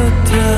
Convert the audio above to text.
的天